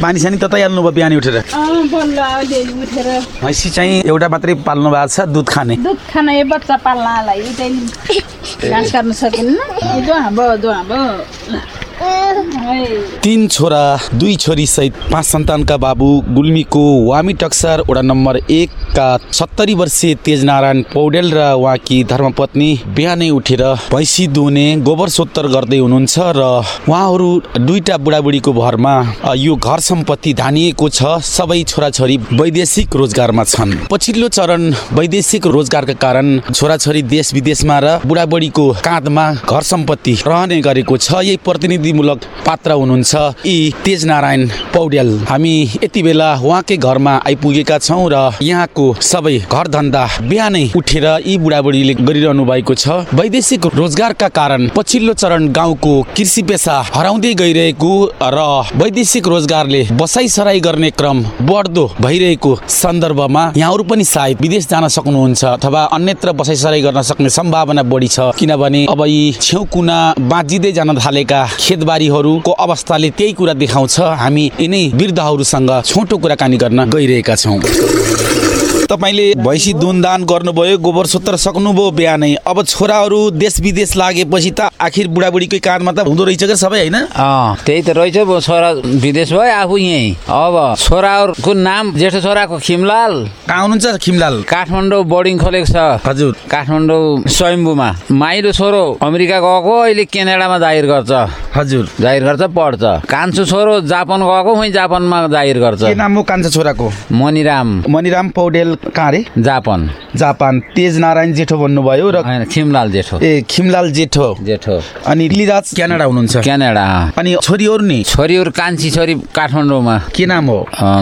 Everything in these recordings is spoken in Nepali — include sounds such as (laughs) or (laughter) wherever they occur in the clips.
पानी सानी ततै हाल्नुभयो बिहानै उठेर। भैँसी चाहिँ एउटा मात्रै पाल्नु भएको छ दुध खाने। दुध खान यो बच्चा पाल्नलाई घाँस काट्न सकिन्न। तीन छोरा दुई छोरी सहित पाँच सन्तानका बाबु गुल्मीको वामी टक्सर वडा नम्बर एकका सत्तरी वर्षीय तेजनारायण पौडेल र उहाँकी धर्मपत्नी बिहानै उठेर भैँसी दुहुने गोबर सोत्तर गर्दै हुनुहुन्छ र उहाँहरू दुईटा बुढाबुढीको भरमा अ, यो घर सम्पत्ति धानिएको छ। सबै छोराछोरी वैदेशिक रोजगारमा छन्। पछिल्लो चरण वैदेशिक रोजगारका कारण छोराछोरी देश विदेशमा र बुढाबुढीको काँधमा घर सम्पत्ति रहने गरेको छ। यही प्रतिनिधिमूलक पात्र हुनुहुन्छ यी तेजनारायण पौड्याल। हामी यति बेला उहाँकै घरमा आइपुगेका छौँ र यहाँको सबै घर धन्दा बिहानै उठेर यी बुढाबुढीले गरिरहनु भएको छ। वैदेशिक रोजगारका कारण पछिल्लो चरण गाउँको कृषि पेसा हराउँदै गइरहेको र वैदेशिक रोजगारले बसाइसराई गर्ने क्रम बढ्दो भइरहेको सन्दर्भमा यहाँहरू पनि सायद विदेश जान सक्नुहुन्छ अथवा अन्यत्र बसाइसराई गर्न सक्ने सम्भावना बढी छ। किनभने अब यी छेउ कुना बाँचिँदै जान थालेका खेतबारीहरूको अवस्थाले त्यही कुरा देखाउँछ। हामी यिनै वृद्धहरूसँग छोटो कुराकानी गर्न गइरहेका छौँ। तपाईँले भैँसी दुनदान गर्नुभयो गोबर सोत्र सक्नुभयो बिहानै। अब छोराहरू देश विदेश लागेपछि त आखिर बुढाबुढीकै काँधमा त हुँदो रहेछ क्या सबै होइन? त्यही त रहेछ छोरा विदेश भयो आफू यहीँ। अब छोराहरूको नाम जेठो छोराको खिमलाल। कहाँ हुनुहुन्छ खिमलाल? काठमाडौँ बोर्डिङ खोलेको छ। हजुर। काठमाडौँ स्वयम्बुमा माइलो छोरो अमेरिका गएको अहिले क्यानाडामा जाहिर गर्छ। हजुर। जाहिर गर्छ पढ्छ। कान्छो छोरो जापान गएको जापानमा जाहिर गर्छ। के नाम हो कान्छा छोराको? मणिराम मणिराम पौडेल कहाँ रे? जापान। जापान। तेज नारायण जेठो भन्नुभयो र खिमलाल जेठो। ए खिमलाल जेठो। जेठो। अनि लिराज क्यानाडा हुनुहुन्छ। क्यानाडा अनि छोरीहरू नि? छोरीहरू कान्छी छोरी काठमाडौँमा। के नाम हो?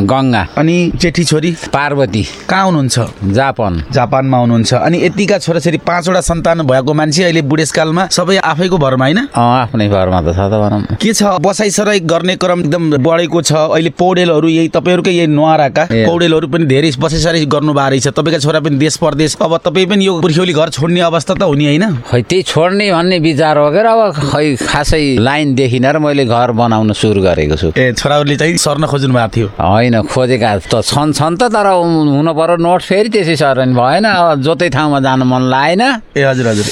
गङ्गा। अनि जेठी छोरी? पार्वती। कहाँ हुनुहुन्छ? जापान। जापानमा हुनुहुन्छ। अनि यतिका छोराछोरी पाँचवटा सन्तान भएको मान्छे अहिले बुढेसकालमा सबै आफैको भरमा होइन? अँ आफ्नै घरमा त छ त भनौँ। के छ? बसाइसराई गर्ने क्रम एकदम बढेको छ। अहिले पौडेलहरू यही तपाईँहरूकै यही नुहाराका। पौडेलहरू पनि धेरै बसाइसराई गर्नु भएको रहेछ। तपाईँका छोरा पनि देश परदेश अब तपाईँ पनि यो पुर्ख्यौली घर छोड्ने अवस्था त हुने होइन। खै त्यही छोड्ने भन्ने विचार हो क्या अब खै खासै लाइन देखिन र मैले घर बनाउन सुरु गरेको छु। ए छोराहरूले चाहिँ सर्न खोज्नु भएको थियो। होइन खोजेका त छन् छन् त तर हुन पर्यो नोट फेरि त्यसै सर नि भएन अब जोतै ठाउँमा जानु मन लागेन। ए हजुर हजुर।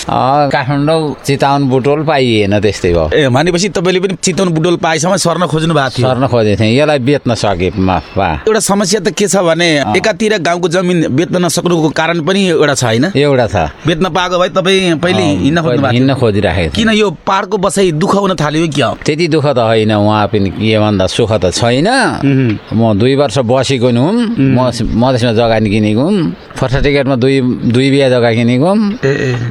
काठमाडौँ चितावन बुटोल पाइएन त्यस्तै भयो। ए भनेपछि तपाईँले पनि चितवन बुटोल पाएसम्म सर्न खोज्नु भएको थियो। सर्न खोजेको थिएँ यसलाई बेच्न सके एउटा समस्या त के छ भने एकातिर गाउँको जमिन बेच्न नसक्नुको कारण पनि एउटा छ होइन? एउटा छ। बेच्न पाएको भए तपाईँ पहिले हिँड्न खोज्नु हिँड्न खोजिराखेको किन यो पाहाडको बसाइ दुःख हुन थाल्यो क्या त्यति दुःख त होइन उहाँ पनि के भन्दा सुख त छैन। म दुई वर्ष बसेको नि हुँ। म मधेसमा जग्गा नि किनेको हुँ। फर्स्ट टिकटमा दुई दुई बिहा जग्गा किनेको हुँ।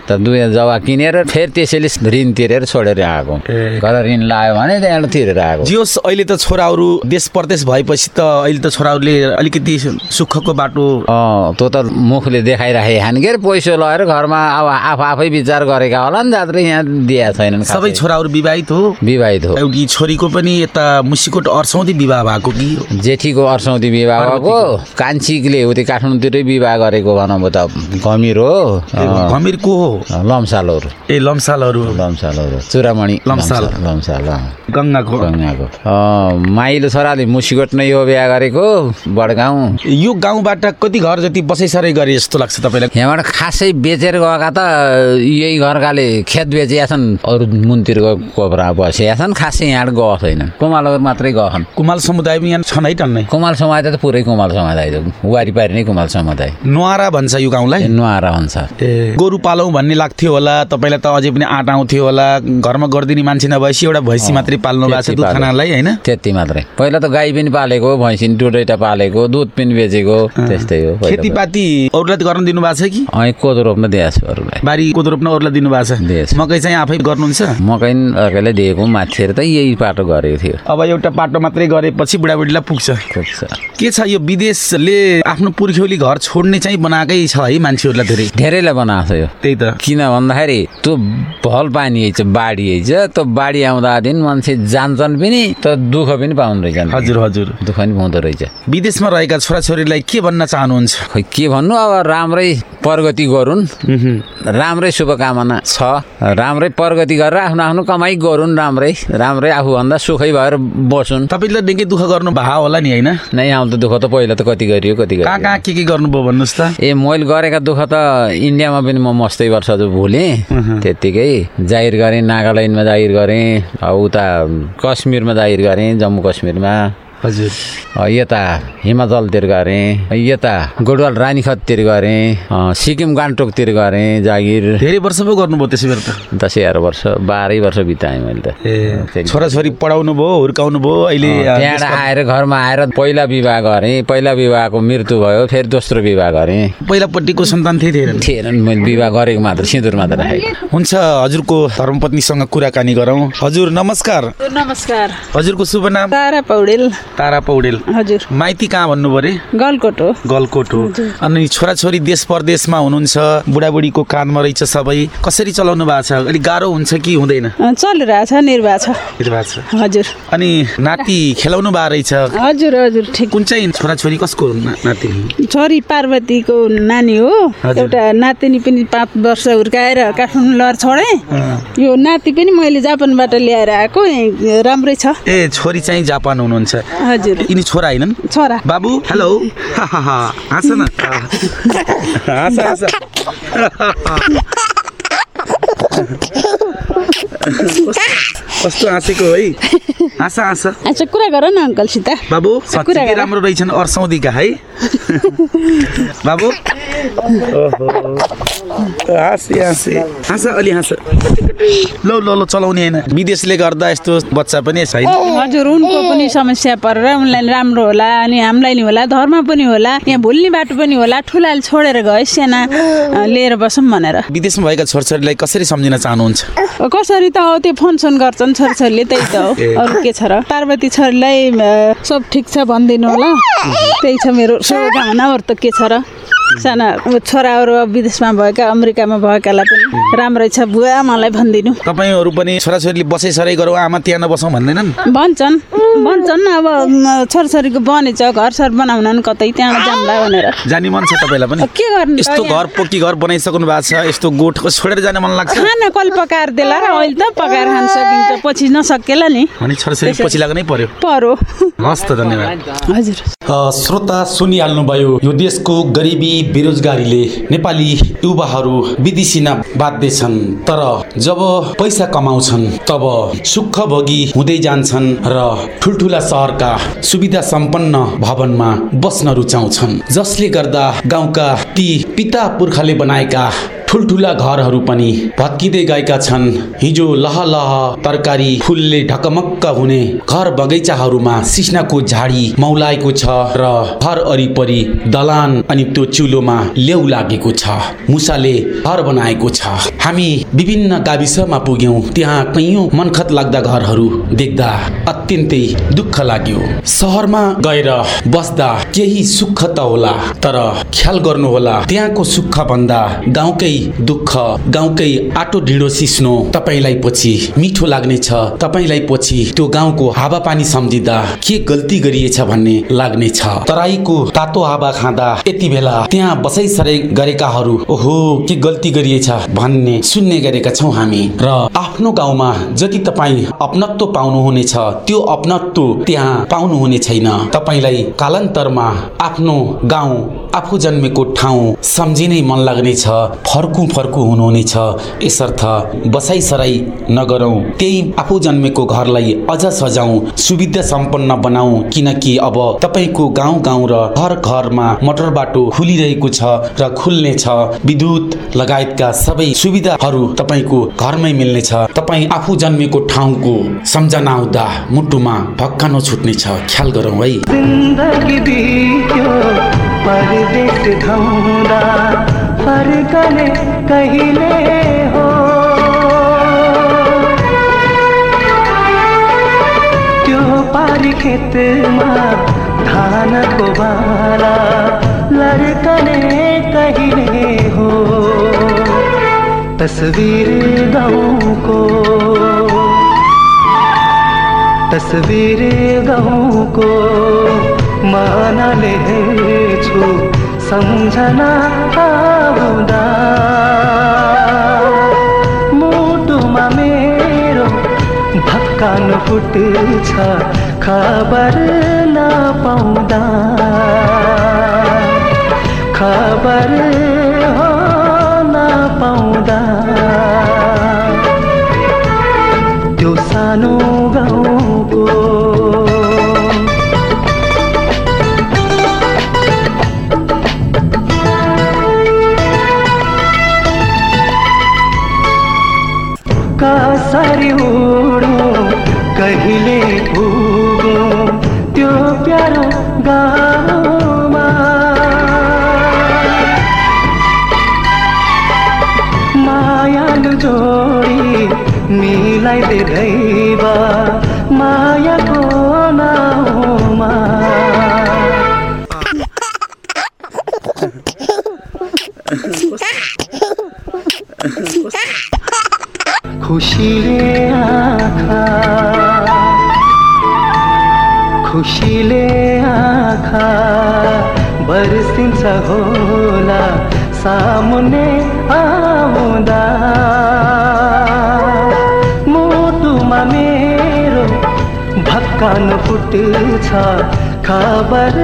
त दुई जग्गा किनेर फेरि त्यसैले ऋण तिरेर छोडेर आएको। घर ऋण लायो भने त्यहाँबाट तिरेर आएको जियोस् अहिले त छोराहरू देश परदेश भएपछि त अहिले त छोराहरूले अलिकति सुखको बाटो त्यो त मुखले देखाइराखे अरे पैसो लगाएर घरमा अब आफू आफै विचार गरेका होला नि जात्रै यहाँ दिएका छैनन्। सबै छोराहरू विवाहित हो? विवाहित हो। एउटी छोरीको पनि यता मुसिकोट अर्सौँदी विवाह भएको कि? जेठीको अर्सौती विवाह भएको। कान्छीले उति काठमाडौँतिरै विवाह गरेको भनौँ त। गमिर हो। घमिर को हो? लम्सालहरू ए लम्सालहरू लम्सालहरू चुरामणि। लम्साल। लम्साल। गङ्गाको। गङ्गाको। माइलो छोराले मुसिकोट नै हो बिहा गरेको। बडगाउँ। यो गाउँबाट कति घर जति बसाइसराई गरे जस्तो लाग्छ तपाईँलाई? यहाँबाट खासै बेचेर गएका त यही घरकाले खेत बेचिया छन्। अरू मुनतिरको कोब्रा बसिया छन् खासै यहाँबाट गएको छैन। कुमालहरू मात्रै गएछन् कुमाल समुदाय पनि यहाँ छन् है टन्नै? कुमाल समुदाय त पुरै कुमाल समुदाय वारिपारि नै कुमाल समुदाय। नुहारा भन्छ यो गाउँलाई? नुहारा भन्छ। ए गोरु पालौँ भन्ने लाग्थ्यो होला। तपाईँलाई त अझै पनि आँट आउँथ्यो होला। घरमा गरिदिने मान्छे नभएपछि एउटा भैँसी मात्रै पाल्नु भएको छ दुध। खानालाई होइन? त्यति मात्रै। पहिला त गाई पनि पालेको भैँसी दुईवटा पालेको दुध पनि बेचेको त्यस्तै हो। खेतीपाती अरूलाई गर्न दिनुभएको छ कि? कोदो रोप्न दिएको छु अरूलाई? बारी कोदो रोप्न अरूलाई दिनुभएको। छ? मकै चाहिँ आफै गर्नुहुन्छ? मकै अर्कैलाई दिएको माथितिर त यही पाटो गरेको थियो। अब एउटा पाटो मात्रै गरेपछि बुढाबुढीलाई पुग्छ। पुग्छ। के छ यो विदेशले आफ्नो पुर्ख्यौली घर छोड्ने चाहिँ बनाएकै छ है मान्छेहरूलाई धेरै? धेरैलाई बनाएको छ यो। त्यही त। किन भन्दाखेरि त्यो भल पानी है बाढी है त्यो बाढी आउँदा दिन मान्छे जान्छन् पनि त दुःख पनि पाउनु रहेछन्। हजुर हजुर। दुःख पनि पाउँदो रहेछ। विदेशमा रहेका छोराछोरीलाई के भन्न चाहनुहुन्छ? खै के भन्नु? अब राम्रै प्रगति गरून्। राम्रै शुभकामना छ। राम्रै प्रगति गरेर आफ्नो आफ्नो कमाइ गरून् राम्रै। राम्रै आफूभन्दा सुखै भएर बसुन्। तपाईँले निकै दुःख गर्नु भयो होला नि होइन? नै आउँदो दुःख त पहिला त कति गरियो कति कहाँ गरियो। कहाँ के के गर्नुभयो भन्नुहोस् त। ए मैले गरेका दुःख त इन्डियामा पनि म मस्तै वर्ष भुलेँ। त्यत्तिकै जाहिर गरेँ नागाल्यान्डमा जाहिर गरेँ उता कश्मीरमा जाहिर गरेँ जम्मू कश्मीरमा। हजुर। यता हिमाचलतिर गरेँ यता गोडवाल रानीखततिर गरेँ सिक्किम गान्तोकतिर गरेँ जागिर। धेरै वर्ष पो गर्नुभयो त्यसो भए त। दस एघार वर्ष बाह्रै वर्ष बिताएँ मैले त। ए छोराछोरी पढाउनु भयो हुर्काउनु भयो अहिले अ, त्यहाँबाट आएर घरमा आएर पहिला विवाह गरेँ पहिला विवाहको मृत्यु भयो फेरि दोस्रो विवाह गरेँ। पहिलापट्टिको सन्तान थिए थिएन थिएनन् मैले विवाह गरेको मात्र सिँदुर मात्र राखेको। हुन्छ हजुरको धर्मपत्नीसँग कुराकानी गरौँ। हजुर नमस्कार। नमस्कार। हजुरको शुभ नाम? तारा पौडेल। तारा पौडेल। हजुर। माइती कहाँ भन्नु पऱ्यो? गलकोट हो। गलकोट हो। अनि छोराछोरी देश परदेशमा हुनुहुन्छ बुढाबुढीको काँधमा रहेछ सबै। कसरी चलाउनु भएको छ? अलिक गाह्रो हुन्छ कि हुँदैन? चलिरहेछ निर्वाह छ भएको छ। हजुर। अनि नाति खेलाउनु भएको रहेछ। हजुर हजुर ठिक। कुन चाहिँ छोराछोरी कसको नाति छोरी पार्वतीको नानी हो। एउटा नातिनी पनि पाँच वर्ष हुर्काएर काठमाडौँ लहर छोडेँ। यो नाति पनि मैले जापानबाट ल्याएर आएको। राम्रै छ। ए छोरी चाहिँ जापान हुनुहुन्छ। हजुर। यिनी छोरा होइनन्? छोरा। बाबु हेलो। (laughs) हाँस न। हाँस हाँस। कस्तो हाँसेको है? हाँस हाँस। अच्छा कुरा गर न अङ्कलसित बाबु गर। राम्रो रहेछन् अर्सौदीका है? बाबु। हाँसे हाँसे। हाँस अलि हाँस। लौ लौ लौ चलाउने होइन। विदेशले गर्दा यस्तो बच्चा पनि छैन। हजुर उनको पनि समस्या परेर उनलाई राम्रो होला अनि हामीलाई नि होला धर्म पनि होला यहाँ भुल्ने बाटो पनि होला ठुलाले छोडेर गए सेना लिएर बसौँ भनेर। विदेशमा भएका छोरछोरीलाई कसरी सम्झिन चाहनुहुन्छ? कसरी त हो त्यो फोन सोन गर्छन् छोरीछोरीले त्यही त हो। अरू के छ र? पार्वती छोरीलाई सब ठिक छ भनिदिनु होला। त्यही छ मेरो शुभकामना अरू त के छ र? साना छोराहरू विदेशमा भएका अमेरिकामा भएकालाई पनि राम्रै छ बुवा मलाई भनिदिनु। तपाईँहरू पनि छोराछोरीले बसैसरै गरौँ आमा त्यहाँ नबसौँ भन्दैनन्? भन्छन् भन्छन्। अब छोराछोरीको बनेछ घर सर बनाउन नि कतै त्यहाँ जाउँला भनेर। जाने मन छ तपाईँलाई पनि? के गर्नु यस्तो? घर पोकी घर बनाइसक्नु भएको छ यस्तो गोठको छोडेर जान मन लाग्छ। खाना कल पकाएर देला र अहिले त पकाएर खान सकिन्छ पछि नसकेला नि। भने छोराछोरी पछि लाग्नै पर्यो। परो हस् त धन्यवाद। हजुर। श्रोता सुनिहाल्नुभयो यो देशको गरिबी बेरोजगारीले नेपाली युवाहरू विदेशी बाध्य छन् तर जब पैसा कमाउँछन् तब सुख भोगी हुँदै जान्छन् र ठुल्ठुला सहरका सुविधा सम्पन्न भवनमा बस्न रुचाउँछन्। जसले गर्दा गाउँका ती पिता पुर्खाले बनाएका ठुल्ठुला घरहरू पनि भत्किँदै गएका छन्। हिजो लह लह तरकारी फुलले ढकमक्क हुने घर बगैँचाहरूमा सिस्नाको झाडी मौलाएको छ र घर वरिपरि दलान अनि त्यो चुलोमा लेउ लागेको छ। मुसाले घर बनाएको छ। हामी विभिन्न गाविसमा पुग्यौँ। त्यहाँ कैयौँ मनखत लाग्दा घरहरू देख्दा अत्यन्तै दुःख लाग्यो। सहरमा गएर बस्दा केही सुख त होला तर ख्याल गर्नुहोला त्यहाँको सुख भन्दा गाउँकै दुःख गाउँकै आटो ढिँडो सिस्नो तपाईँलाई पछि मिठो लाग्नेछ तपाईँलाई पछि त्यो गाउँको हावापानी सम्झिँदा के गल्ती गरिएछ भन्ने लाग्नेछ तराईको तातो हावा खाँदा यति बेला त्यहाँ बसाइसराई गरेकाहरू ओहो के गल्ती गरिएछ भन्ने सुन्ने गरेका छौँ हामी। र आफ्नो गाउँमा जति तपाईँ अपनत्व पाउनुहुनेछ त्यो अपनत्व त्यहाँ पाउनुहुने छैन। तपाईँलाई कालान्तरमा आफ्नो गाउँ आफू जन्मेको ठाउँ सम्झिनै मन लाग्नेछ फर्कु फर्कु हुनुहुनेछ। यसर्थ बसाइसराई नगरौँ। त्यही आफू जन्मेको घरलाई अझ सजाउँ सुविधा सम्पन्न बनाऊ किनकि अब तपाईँको गाउँ गाउँ र घर घरमा मोटर बाटो खुलिरहेको छ र खुल्ने छ विद्युत लगायतका सबै सुविधाहरू तपाईँको घरमै मिल्नेछ। तपाईँ आफू जन्मेको ठाउँको सम्झना आउँदा मुटुमा भक्कानो छुट्नेछ। ख्याल गरौँ है। जिन्दगी बित्यो परदेश धाउँदा फर्कने कहिले हो। त्यो पारी खेतमा धानको बाला लड्कने कहिले हो। तस्वीर गाउँको तस्वीर गाउँको मानाले हेर्छु सम्झना आउँदा मुटुमा मेरो भक्कान फुट्छ खबर नपाउँदा। कसरी उडौँ कहिले पुगौँ त्यो प्यारो गाउँमा। मायालु जोडी मिलाइदे दैव मायाको नाउँमा। (laughs) (laughs) (laughs) खुसीले आँखा। खुसीले आँखा। बर्सिन्छ होला सामुने आउँदा। मुटुमा मेरो भक्कान फुट्छ खबर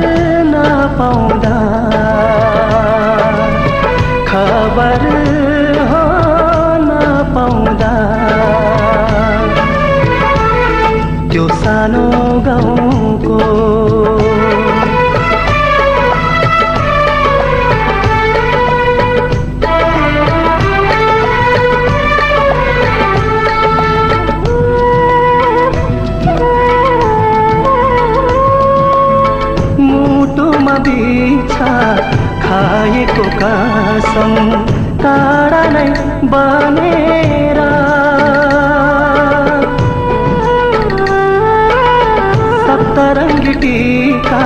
नपाउँदा। खबर खाएको कसम टाढा नै बनेर सप्तरङ्गी टिका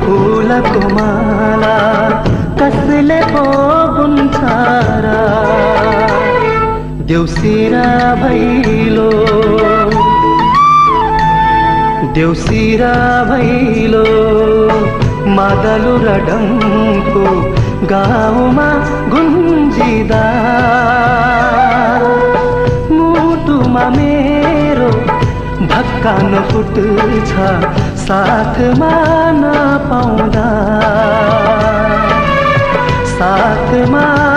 फुलको माला कसले पो बुन्छ र देउसिरा भैलो गाउँमा गुन्जिदा। मुटुमा मेरो धक्कान फुट्छ साथमा नपाउँदा। साथमा